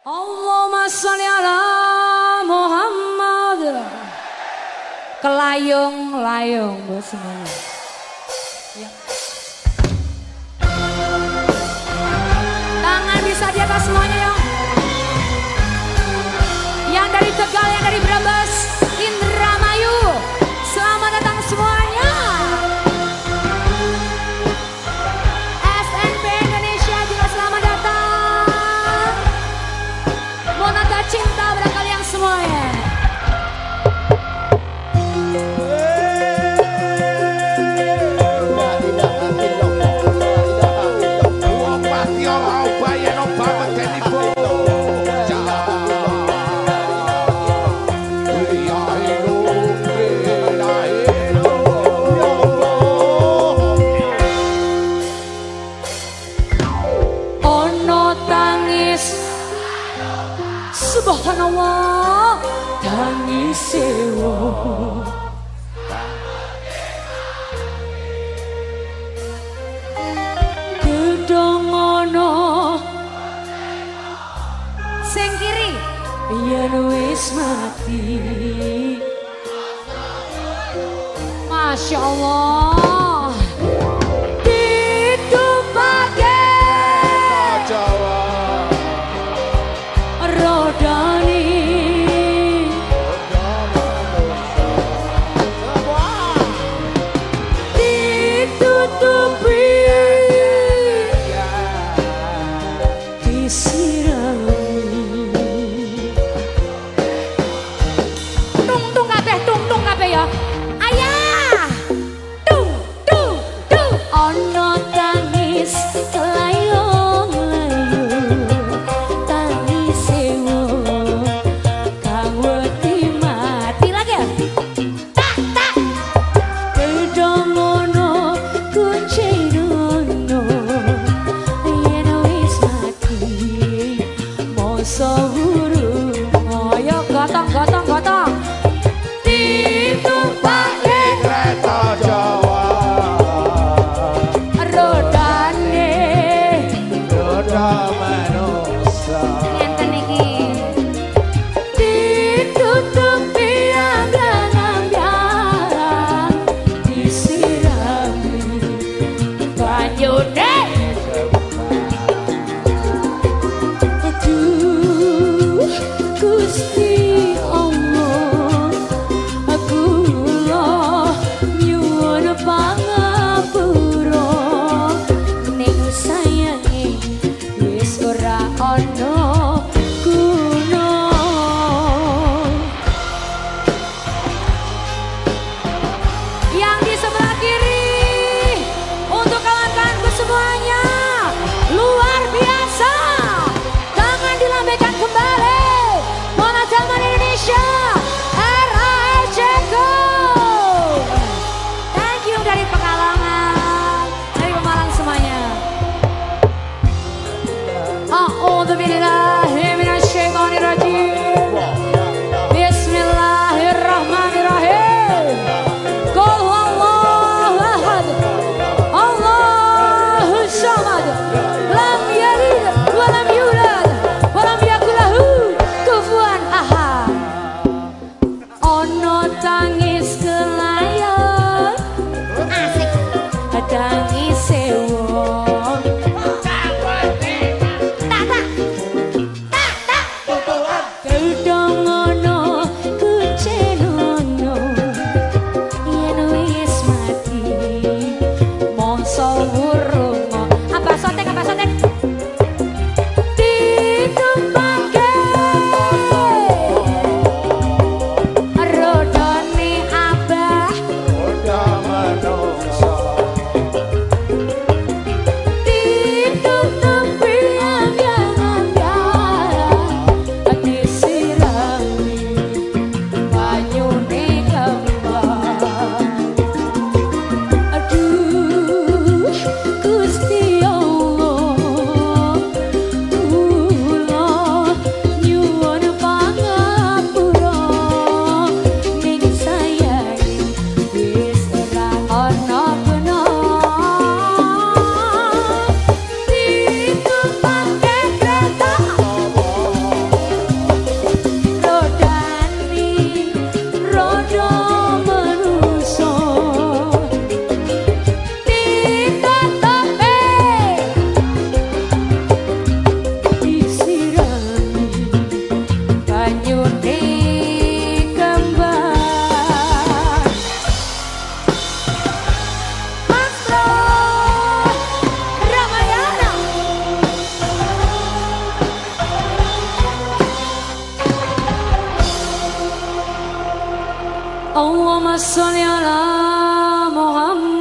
Allahumma salli ala Muhammad. Kelayung-layung buat semuanya. Ya. Tangan bisa di atas semuanya. Why ain't no power? Tell me. sing kiri. Biar wis mati. Masya Allah. اللهم صل على محمد